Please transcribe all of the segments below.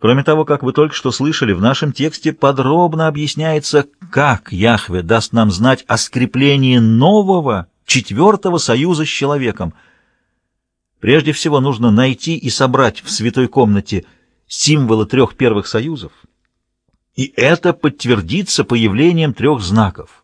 Кроме того, как вы только что слышали, в нашем тексте подробно объясняется, как Яхве даст нам знать о скреплении нового, четвертого союза с человеком. Прежде всего нужно найти и собрать в святой комнате символы трех первых союзов, и это подтвердится появлением трех знаков.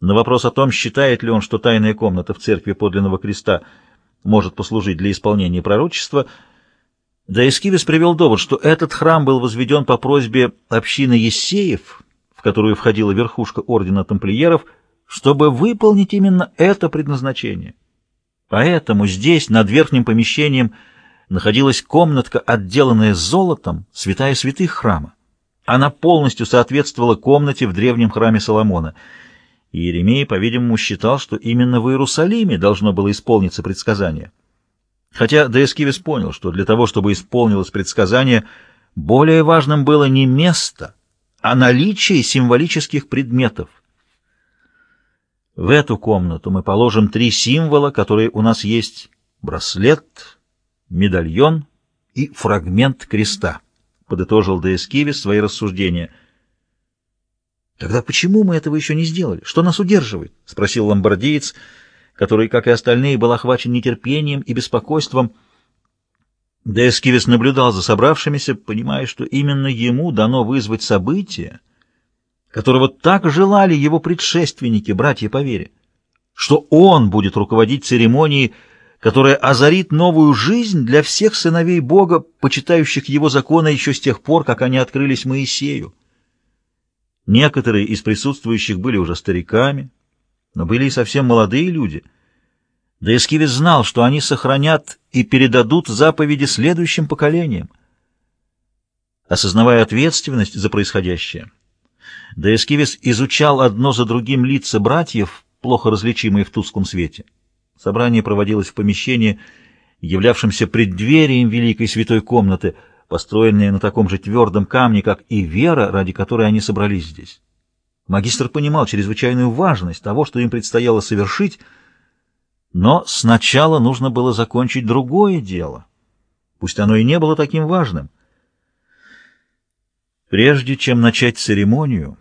На вопрос о том, считает ли он, что тайная комната в церкви подлинного креста может послужить для исполнения пророчества, Даискивис привел довод, что этот храм был возведен по просьбе общины Ессеев, в которую входила верхушка ордена тамплиеров, чтобы выполнить именно это предназначение. Поэтому здесь, над верхним помещением, находилась комнатка, отделанная золотом, святая святых храма. Она полностью соответствовала комнате в древнем храме Соломона. Иеремия, по-видимому, считал, что именно в Иерусалиме должно было исполниться предсказание. Хотя Деэскивис понял, что для того, чтобы исполнилось предсказание, более важным было не место, а наличие символических предметов. В эту комнату мы положим три символа, которые у нас есть — браслет, медальон и фрагмент креста, — подытожил Деэскивис свои рассуждения. «Тогда почему мы этого еще не сделали? Что нас удерживает?» — спросил ломбардиец — который, как и остальные, был охвачен нетерпением и беспокойством. Деэскивис наблюдал за собравшимися, понимая, что именно ему дано вызвать событие, которого так желали его предшественники, братья по вере, что он будет руководить церемонией, которая озарит новую жизнь для всех сыновей Бога, почитающих его законы еще с тех пор, как они открылись Моисею. Некоторые из присутствующих были уже стариками, но были и совсем молодые люди. Да Эскивис знал, что они сохранят и передадут заповеди следующим поколениям. Осознавая ответственность за происходящее, Деэскивис изучал одно за другим лица братьев, плохо различимые в тусклом свете. Собрание проводилось в помещении, являвшемся преддверием великой святой комнаты, построенной на таком же твердом камне, как и вера, ради которой они собрались здесь. Магистр понимал чрезвычайную важность того, что им предстояло совершить, но сначала нужно было закончить другое дело. Пусть оно и не было таким важным. Прежде чем начать церемонию,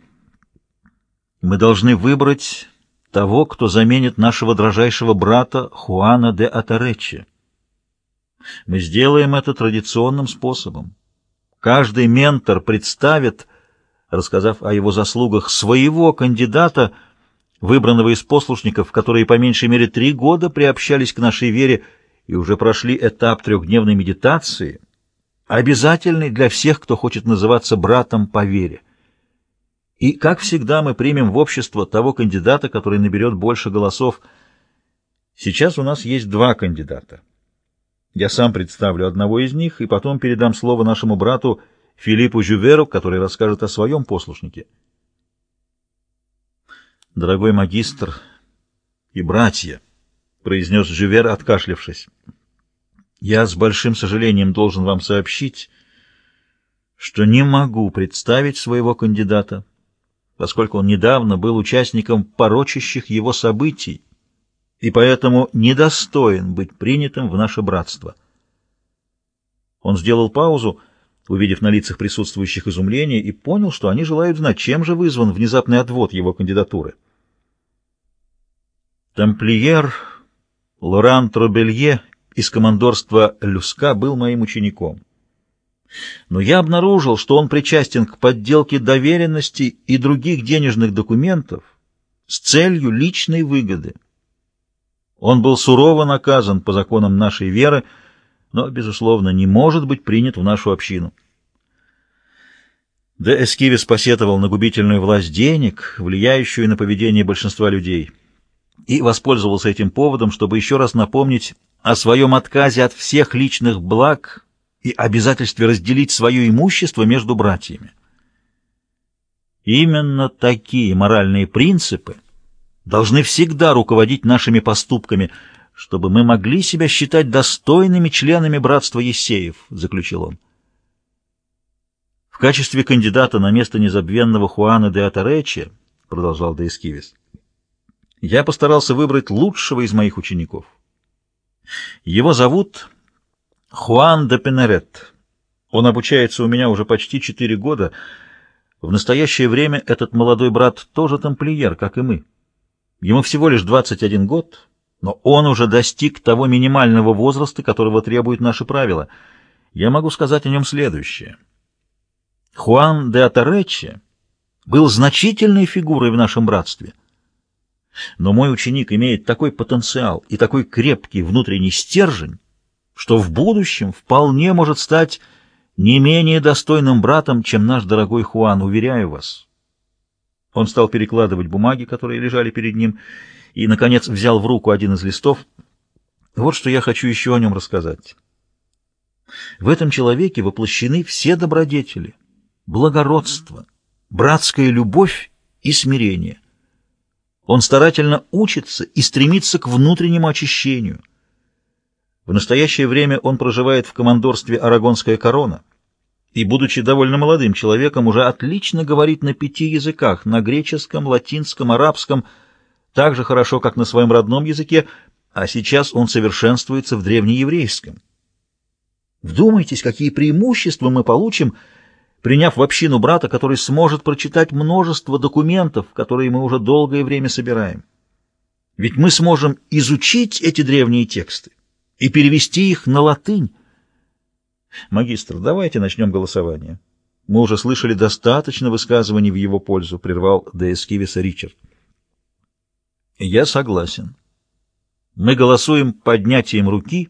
мы должны выбрать того, кто заменит нашего дрожайшего брата Хуана де Атаречи. Мы сделаем это традиционным способом. Каждый ментор представит рассказав о его заслугах своего кандидата, выбранного из послушников, которые по меньшей мере три года приобщались к нашей вере и уже прошли этап трехдневной медитации, обязательный для всех, кто хочет называться братом по вере. И, как всегда, мы примем в общество того кандидата, который наберет больше голосов. Сейчас у нас есть два кандидата. Я сам представлю одного из них и потом передам слово нашему брату Филиппу Жюверу, который расскажет о своем послушнике. «Дорогой магистр и братья», — произнес Жювер, откашлявшись, — «я с большим сожалением должен вам сообщить, что не могу представить своего кандидата, поскольку он недавно был участником порочащих его событий и поэтому недостоин быть принятым в наше братство». Он сделал паузу, — увидев на лицах присутствующих изумление, и понял, что они желают знать, чем же вызван внезапный отвод его кандидатуры. Тамплиер Лоран Тробелье из командорства Люска был моим учеником. Но я обнаружил, что он причастен к подделке доверенности и других денежных документов с целью личной выгоды. Он был сурово наказан по законам нашей веры, но, безусловно, не может быть принят в нашу общину. Де Эскивис посетовал на губительную власть денег, влияющую на поведение большинства людей, и воспользовался этим поводом, чтобы еще раз напомнить о своем отказе от всех личных благ и обязательстве разделить свое имущество между братьями. Именно такие моральные принципы должны всегда руководить нашими поступками – чтобы мы могли себя считать достойными членами братства Есеев, — заключил он. В качестве кандидата на место незабвенного Хуана де Атаречи, — продолжал Деискивис, — я постарался выбрать лучшего из моих учеников. Его зовут Хуан де Пенерет. Он обучается у меня уже почти четыре года. В настоящее время этот молодой брат тоже тамплиер, как и мы. Ему всего лишь 21 год, но он уже достиг того минимального возраста, которого требуют наши правила. Я могу сказать о нем следующее. Хуан де Атарече был значительной фигурой в нашем братстве. Но мой ученик имеет такой потенциал и такой крепкий внутренний стержень, что в будущем вполне может стать не менее достойным братом, чем наш дорогой Хуан, уверяю вас. Он стал перекладывать бумаги, которые лежали перед ним, и, наконец, взял в руку один из листов. Вот что я хочу еще о нем рассказать. В этом человеке воплощены все добродетели, благородство, братская любовь и смирение. Он старательно учится и стремится к внутреннему очищению. В настоящее время он проживает в командорстве «Арагонская корона», и, будучи довольно молодым человеком, уже отлично говорит на пяти языках — на греческом, латинском, арабском, так же хорошо, как на своем родном языке, а сейчас он совершенствуется в древнееврейском. Вдумайтесь, какие преимущества мы получим, приняв в общину брата, который сможет прочитать множество документов, которые мы уже долгое время собираем. Ведь мы сможем изучить эти древние тексты и перевести их на латынь, «Магистр, давайте начнем голосование. Мы уже слышали достаточно высказываний в его пользу», — прервал Деэскивиса Ричард. «Я согласен. Мы голосуем поднятием руки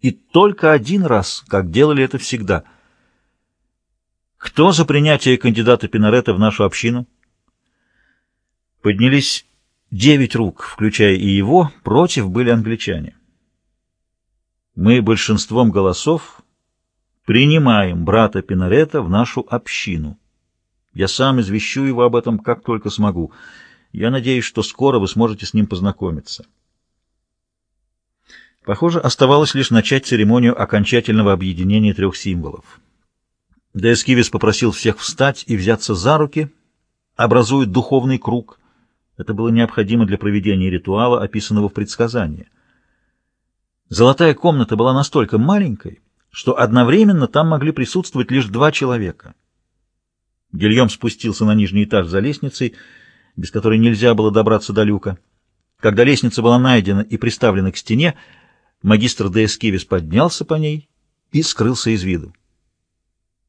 и только один раз, как делали это всегда. Кто за принятие кандидата Пинарета в нашу общину?» Поднялись девять рук, включая и его, против были англичане. Мы большинством голосов принимаем брата Пинарета в нашу общину. Я сам извещу его об этом, как только смогу. Я надеюсь, что скоро вы сможете с ним познакомиться. Похоже, оставалось лишь начать церемонию окончательного объединения трех символов. Деэскивис попросил всех встать и взяться за руки, образуя духовный круг. Это было необходимо для проведения ритуала, описанного в предсказании. Золотая комната была настолько маленькой, что одновременно там могли присутствовать лишь два человека. Гильем спустился на нижний этаж за лестницей, без которой нельзя было добраться до люка. Когда лестница была найдена и приставлена к стене, магистр Деэскивис поднялся по ней и скрылся из виду.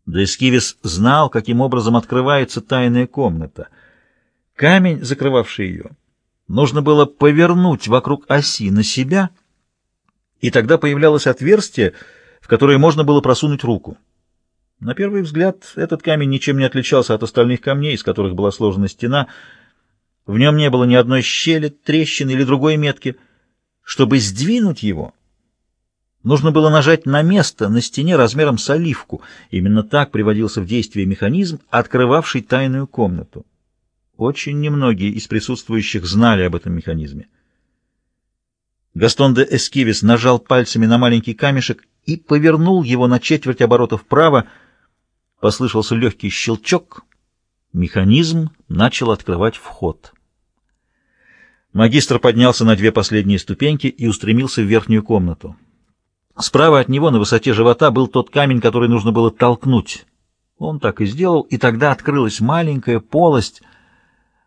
Деэскивис знал, каким образом открывается тайная комната. Камень, закрывавший ее, нужно было повернуть вокруг оси на себя, и тогда появлялось отверстие, в которое можно было просунуть руку. На первый взгляд этот камень ничем не отличался от остальных камней, из которых была сложена стена. В нем не было ни одной щели, трещины или другой метки. Чтобы сдвинуть его, нужно было нажать на место на стене размером с оливку. Именно так приводился в действие механизм, открывавший тайную комнату. Очень немногие из присутствующих знали об этом механизме. Гастон де Эскивис нажал пальцами на маленький камешек и повернул его на четверть оборота вправо. Послышался легкий щелчок. Механизм начал открывать вход. Магистр поднялся на две последние ступеньки и устремился в верхнюю комнату. Справа от него на высоте живота был тот камень, который нужно было толкнуть. Он так и сделал, и тогда открылась маленькая полость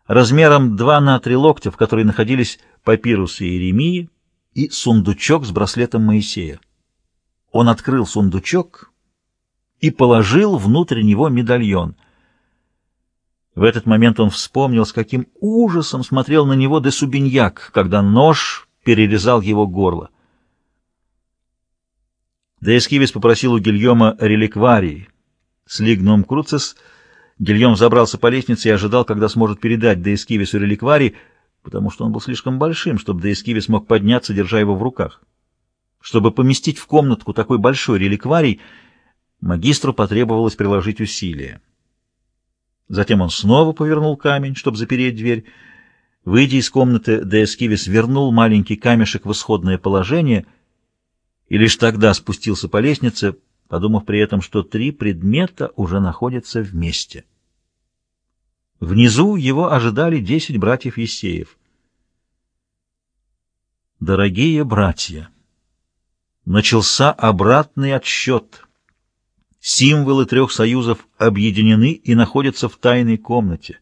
размером 2 на 3 локтя, в которой находились папирусы Иеремии и сундучок с браслетом Моисея. Он открыл сундучок и положил внутрь него медальон. В этот момент он вспомнил, с каким ужасом смотрел на него де Субиньяк, когда нож перерезал его горло. Де Эскивис попросил у Гильома реликварии. С лигном круцис Гильом забрался по лестнице и ожидал, когда сможет передать Де Эскивису реликварий, потому что он был слишком большим, чтобы Де Эскивис мог подняться, держа его в руках. Чтобы поместить в комнатку такой большой реликварий, магистру потребовалось приложить усилия. Затем он снова повернул камень, чтобы запереть дверь. Выйдя из комнаты, Деэскивис вернул маленький камешек в исходное положение и лишь тогда спустился по лестнице, подумав при этом, что три предмета уже находятся вместе. Внизу его ожидали десять братьев Есеев. Дорогие братья! Начался обратный отсчет. Символы трех союзов объединены и находятся в тайной комнате.